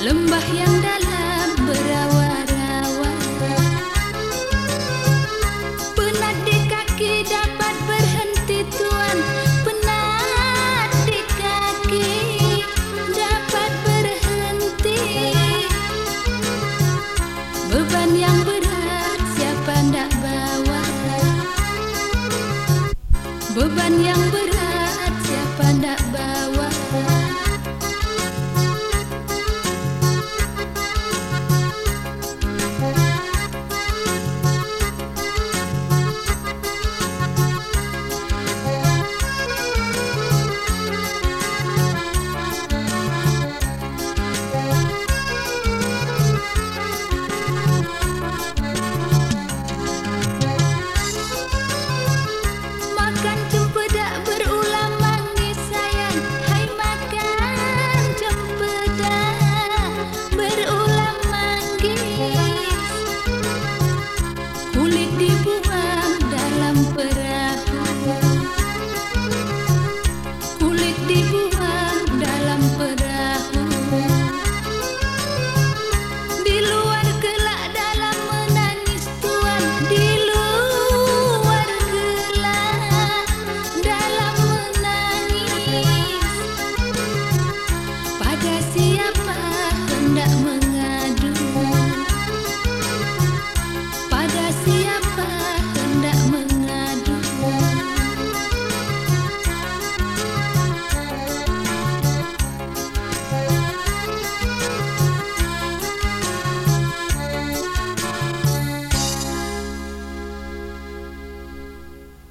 lembah yang dalam berawa-rawa penat di kaki dapat berhenti tuan penat di kaki dapat berhenti. Beban yang berat siapa ndak bawa? Beban yang berat